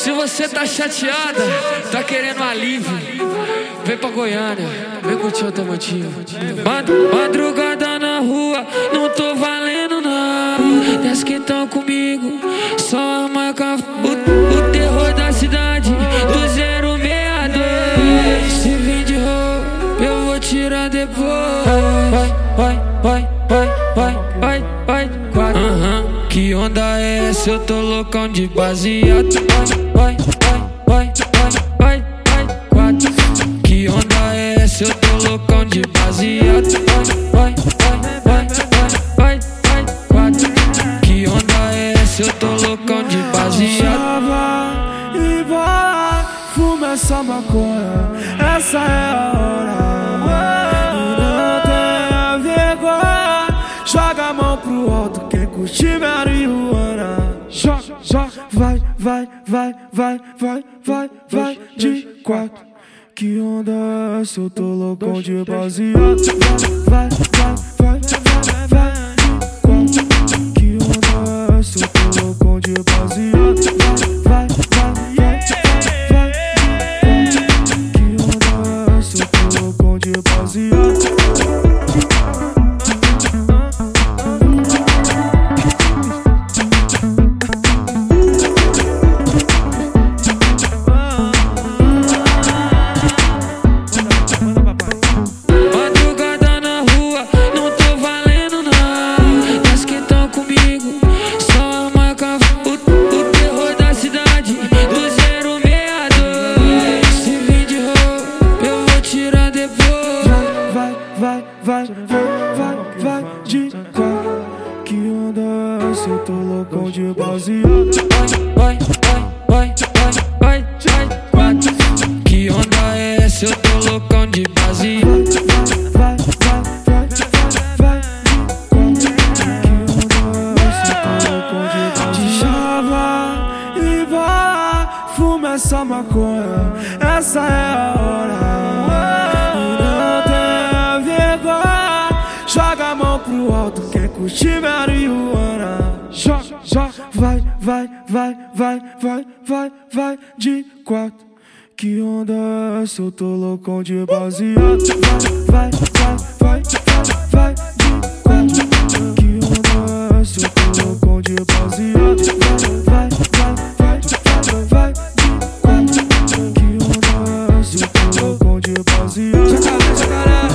Se você tá chateada, tá querendo alívio, vem pra Goiânia, vem curtir o automotivo. Madrugada na rua, não tô valendo não. Desce que tão comigo, só marca o, é essa? Eu tô loucão de baseado. Vai, vai, vai, vai, vai, vai, quatro. Que onda é essa? Eu tô loucão de baseado. Vai, vai, vai, vai, vai, vai, quatro. Que onda é essa? Eu tô loucão de baseado. e bola, fuma essa maconha. Essa é a hora. Não tenha vergonha. Joga a mão pro alto, quem curte marihuana. Joga, vai, vai, vai, vai, vai, vai, vai, de quatro. Que onda é essa? Eu tô loucão de baseado. Vai, vai, vai, vai, vai, de vai, vai, vai, vai, vai, de quatro. Que onda é essa? Eu tô loucão de baseado. Vai, vai, vai, vai, vai, vai. Que onda é essa? Eu tô loucão de base. Vai, vai, vai, vai, vai, de quatro. Que onda é essa? Eu tô loucão de baseado. Chava e bola, fuma essa maconha. Essa é a hora. de marihuana. Joga, joga, vai, vai, vai, vai, vai, vai, vai de quatro. Que onda essa? Eu tô loucão de baseado. Vai, vai, vai, vai, vai, vai de quatro. Que onda essa? Eu tô loucão de baseado. Vai, vai, vai, vai, vai, vai de quatro. Que onda essa? Eu tô loucão de baseado. Jacaré, jacaré.